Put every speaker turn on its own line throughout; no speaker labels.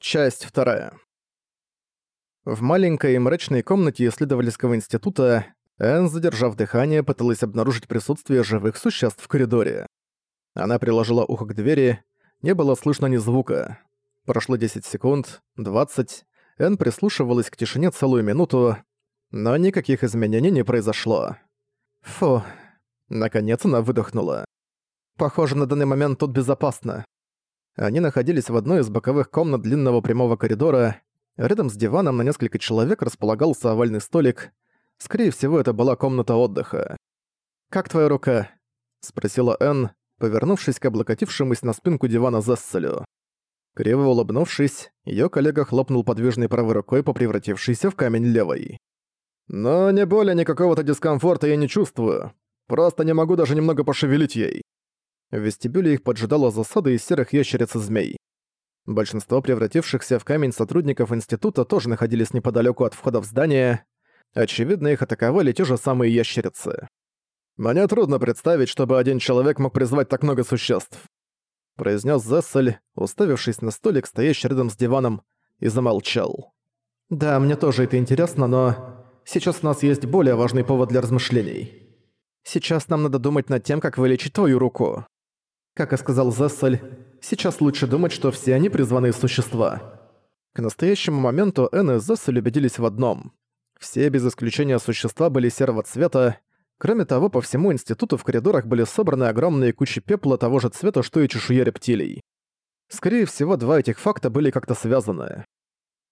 Часть вторая. В маленькой и мрачной комнате исследовательского института Энн, задержав дыхание, пыталась обнаружить присутствие живых существ в коридоре. Она приложила ухо к двери, не было слышно ни звука. Прошло 10 секунд, 20. Энн прислушивалась к тишине целую минуту, но никаких изменений не произошло. Фу. Наконец она выдохнула. Похоже, на данный момент тут безопасно. Они находились в одной из боковых комнат длинного прямого коридора. Рядом с диваном на несколько человек располагался овальный столик. Скорее всего, это была комната отдыха. «Как твоя рука?» — спросила Энн, повернувшись к облокотившемуся на спинку дивана Зесселю. Криво улыбнувшись, её коллега хлопнул подвижной правой рукой по превратившейся в камень левой. «Но не более никакого-то дискомфорта я не чувствую. Просто не могу даже немного пошевелить ей». В вестибюле их поджидала засада из серых ящериц и змей. Большинство превратившихся в камень сотрудников института тоже находились неподалеку от входа в здание. Очевидно, их атаковали те же самые ящерицы. «Мне трудно представить, чтобы один человек мог призвать так много существ», произнес Зессель, уставившись на столик, стоящий рядом с диваном, и замолчал. «Да, мне тоже это интересно, но сейчас у нас есть более важный повод для размышлений. Сейчас нам надо думать над тем, как вылечить твою руку. Как и сказал Зессель, сейчас лучше думать, что все они призванные существа. К настоящему моменту Энн и Зессель убедились в одном. Все без исключения существа были серого цвета, Кроме того, по всему институту в коридорах были собраны огромные кучи пепла того же цвета, что и чешуя рептилий. Скорее всего, два этих факта были как-то связаны.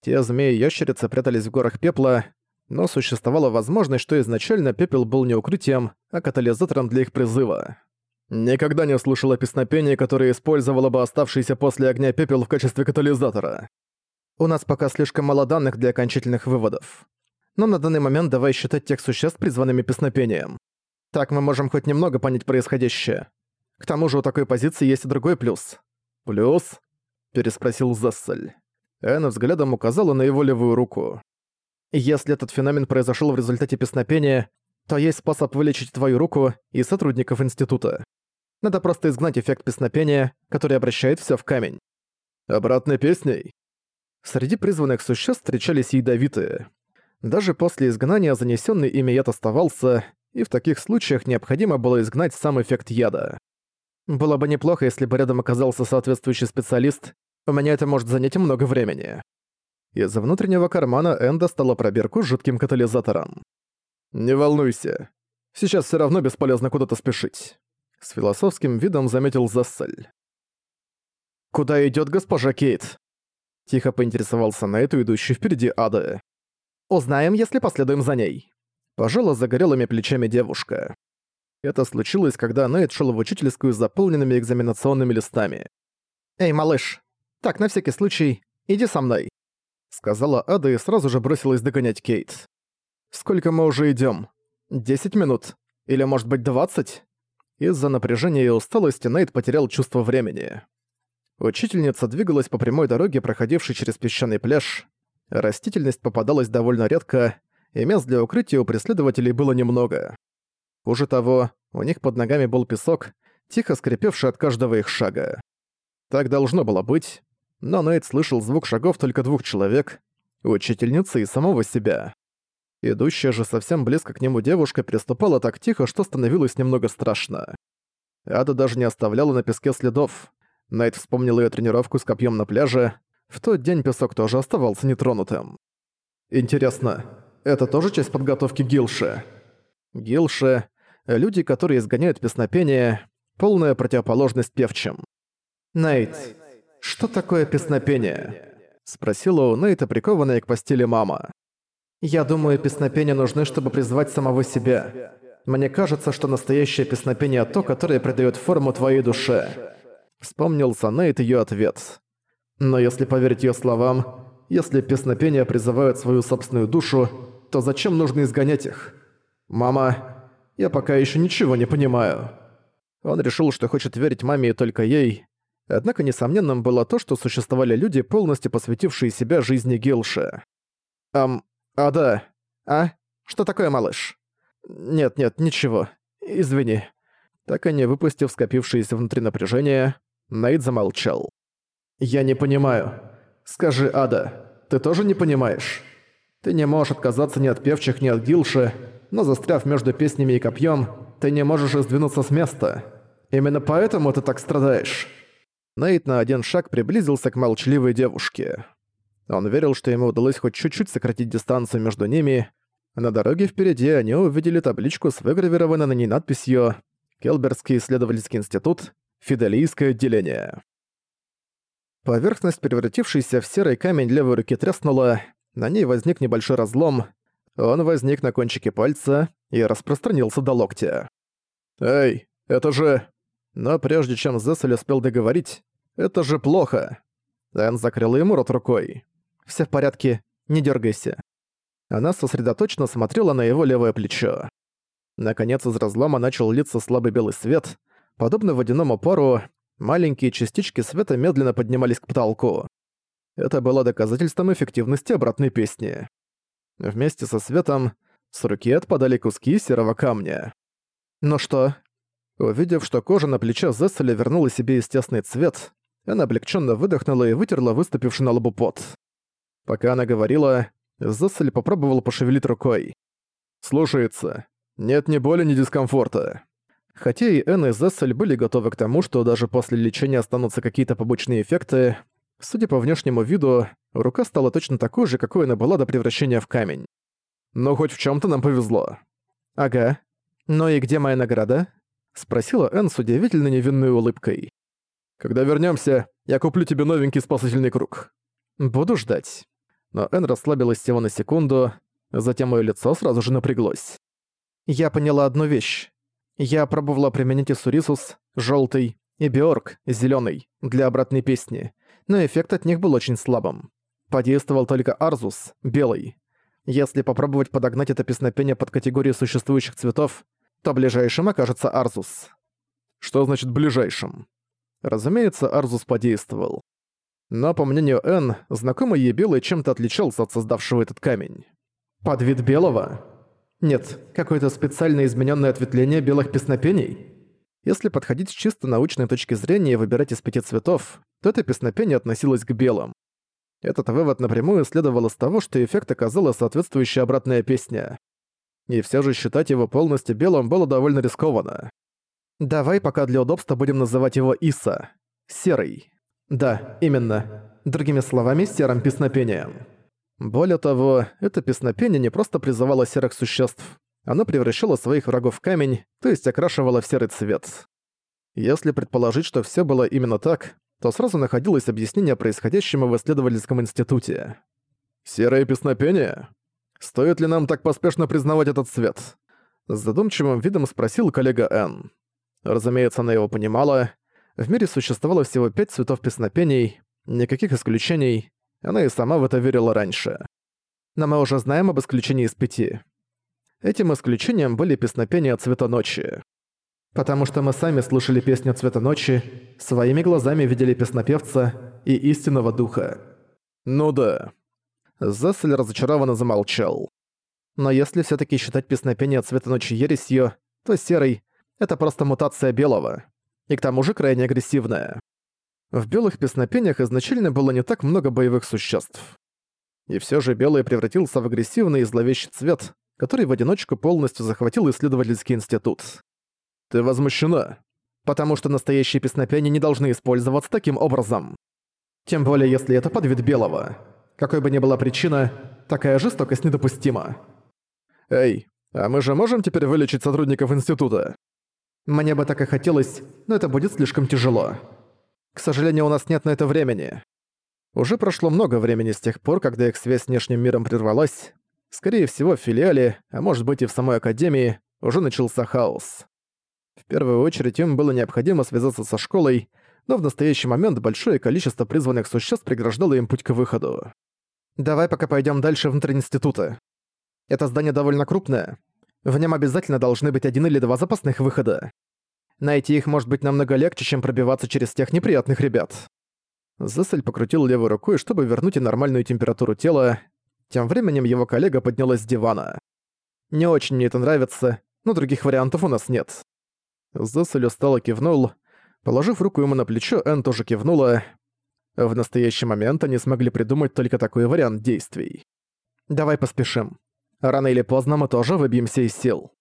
Те змеи и ящерицы прятались в горах пепла, но существовала возможность, что изначально пепел был не укрытием, а катализатором для их призыва. Никогда не слышал о песнопении, которое использовало бы оставшийся после огня пепел в качестве катализатора. У нас пока слишком мало данных для окончательных выводов. Но на данный момент давай считать тех существ призванными песнопением. Так мы можем хоть немного понять происходящее. К тому же у такой позиции есть и другой плюс. «Плюс?» – переспросил Зессель. Энн взглядом указала на его левую руку. «Если этот феномен произошел в результате песнопения, то есть способ вылечить твою руку и сотрудников института. Надо просто изгнать эффект песнопения, который обращает все в камень. Обратной песней? Среди призванных существ встречались ядовитые. Даже после изгнания занесенный ими яд оставался, и в таких случаях необходимо было изгнать сам эффект яда. Было бы неплохо, если бы рядом оказался соответствующий специалист, у меня это может занять много времени. Из внутреннего кармана Энн достала пробирку с жутким катализатором. «Не волнуйся. Сейчас все равно бесполезно куда-то спешить. С философским видом заметил Зассель. «Куда идет госпожа Кейт?» Тихо поинтересовался на эту идущий впереди Ада. «Узнаем, если последуем за ней». Пожала загорелыми плечами девушка. Это случилось, когда Нейт шел в учительскую с заполненными экзаменационными листами. «Эй, малыш, так, на всякий случай, иди со мной», сказала Ада и сразу же бросилась догонять Кейт. «Сколько мы уже идем? Десять минут? Или, может быть, двадцать?» Из-за напряжения и усталости Нейт потерял чувство времени. Учительница двигалась по прямой дороге, проходившей через песчаный пляж. Растительность попадалась довольно редко, и мест для укрытия у преследователей было немного. Хуже того, у них под ногами был песок, тихо скрипевший от каждого их шага. Так должно было быть, но Нейт слышал звук шагов только двух человек, учительницы и самого себя. Идущая же совсем близко к нему девушка переступала так тихо, что становилось немного страшно. Ада даже не оставляла на песке следов. Найт вспомнил ее тренировку с копьем на пляже. В тот день песок тоже оставался нетронутым. «Интересно, это тоже часть подготовки Гилши?» Гилши — люди, которые изгоняют песнопение, полная противоположность певчим. «Нейт, что такое песнопение?» — спросила у Нейта прикованная к постели мама. Я думаю, песнопения нужны, чтобы призвать самого себя. Мне кажется, что настоящее песнопение то, которое придает форму твоей душе. Вспомнил Санейт ее ответ. Но если поверить ее словам, если песнопения призывают свою собственную душу, то зачем нужно изгонять их? Мама, я пока еще ничего не понимаю. Он решил, что хочет верить маме и только ей. Однако несомненным было то, что существовали люди, полностью посвятившие себя жизни Гилши. Ам, «А, да. А? Что такое, малыш?» «Нет-нет, ничего. Извини». Так и не выпустив скопившееся внутри напряжение, Нейт замолчал. «Я не понимаю. «Скажи, Ада, ты тоже не понимаешь? Ты не можешь отказаться ни от певчих, ни от Гилши, но застряв между песнями и копьем, ты не можешь сдвинуться с места. Именно поэтому ты так страдаешь». Нейт на один шаг приблизился к молчаливой девушке. Он верил, что ему удалось хоть чуть-чуть сократить дистанцию между ними. На дороге впереди они увидели табличку с выгравированной на ней надписью «Келберский исследовательский институт. Фиделийское отделение». Поверхность, превратившаяся в серый камень левой руки, треснула, на ней возник небольшой разлом, он возник на кончике пальца и распространился до локтя. «Эй, это же...» Но прежде чем Зессель успел договорить, «Это же плохо!» Эн закрыла ему рот рукой. Все в порядке, не дергайся. Она сосредоточенно смотрела на его левое плечо. Наконец из разлома начал литься слабый белый свет. Подобно водяному пару, маленькие частички света медленно поднимались к потолку. Это было доказательством эффективности обратной песни. Вместе со светом с руки отпадали куски серого камня. «Ну что?» Увидев, что кожа на плече Зесселя вернула себе естественный цвет, она облегченно выдохнула и вытерла выступивший на лбу пот. Пока она говорила, Зессель попробовал пошевелить рукой. «Слушается. Нет ни боли, ни дискомфорта». Хотя и Энн и Зессель были готовы к тому, что даже после лечения останутся какие-то побочные эффекты, судя по внешнему виду, рука стала точно такой же, какой она была до превращения в камень. Но хоть в чем то нам повезло. «Ага. Ну и где моя награда?» — спросила Энн с удивительно невинной улыбкой. «Когда вернемся, я куплю тебе новенький спасательный круг». «Буду ждать» но Эн расслабилась всего на секунду, затем моё лицо сразу же напряглось. Я поняла одну вещь. Я пробовала применить Иссурисус, жёлтый, и Биорг, зелёный, для обратной песни, но эффект от них был очень слабым. Подействовал только Арзус, белый. Если попробовать подогнать это песнопение под категорию существующих цветов, то ближайшим окажется Арзус. Что значит «ближайшим»? Разумеется, Арзус подействовал. Но, по мнению Н, знакомый ей белый чем-то отличался от создавшего этот камень. Подвид белого? Нет, какое-то специально измененное ответвление белых песнопений? Если подходить с чисто научной точки зрения и выбирать из пяти цветов, то это песнопение относилось к белым. Этот вывод напрямую следовал из того, что эффект оказала соответствующая обратная песня. И все же считать его полностью белым было довольно рискованно. Давай пока для удобства будем называть его Иса. Серый. Да, именно. Другими словами, серым песнопением. Более того, это песнопение не просто призывало серых существ, оно превращало своих врагов в камень, то есть окрашивало в серый цвет. Если предположить, что все было именно так, то сразу находилось объяснение происходящему в исследовательском институте. «Серое песнопение? Стоит ли нам так поспешно признавать этот цвет?» С задумчивым видом спросил коллега Н. Разумеется, она его понимала, в мире существовало всего пять цветов песнопений, никаких исключений, она и сама в это верила раньше. Но мы уже знаем об исключении из пяти. Этим исключением были песнопения цвета ночи. Потому что мы сами слушали песню цвета ночи, своими глазами видели песнопевца и истинного духа. Ну да. Зессель разочарованно замолчал. Но если все таки считать песнопение цвета ночи ересью, то серый — это просто мутация белого и к тому же крайне агрессивная. В белых песнопениях изначально было не так много боевых существ. И все же белый превратился в агрессивный и зловещий цвет, который в одиночку полностью захватил исследовательский институт. Ты возмущена, потому что настоящие песнопения не должны использоваться таким образом. Тем более, если это подвид белого. Какой бы ни была причина, такая жестокость недопустима. Эй, а мы же можем теперь вылечить сотрудников института? Мне бы так и хотелось, но это будет слишком тяжело. К сожалению, у нас нет на это времени. Уже прошло много времени с тех пор, когда их связь с внешним миром прервалась. Скорее всего, в филиале, а может быть и в самой Академии, уже начался хаос. В первую очередь им было необходимо связаться со школой, но в настоящий момент большое количество призванных существ преграждало им путь к выходу. «Давай пока пойдем дальше внутрь института. Это здание довольно крупное, в нем обязательно должны быть один или два запасных выхода. Найти их может быть намного легче, чем пробиваться через тех неприятных ребят. Зессель покрутил левой рукой, чтобы вернуть и нормальную температуру тела. Тем временем его коллега поднялась с дивана. «Не очень мне это нравится, но других вариантов у нас нет». Зессель устало кивнул. Положив руку ему на плечо, Энн тоже кивнула. В настоящий момент они смогли придумать только такой вариант действий. Давай поспешим. Рано или поздно мы тоже выбьемся из сил.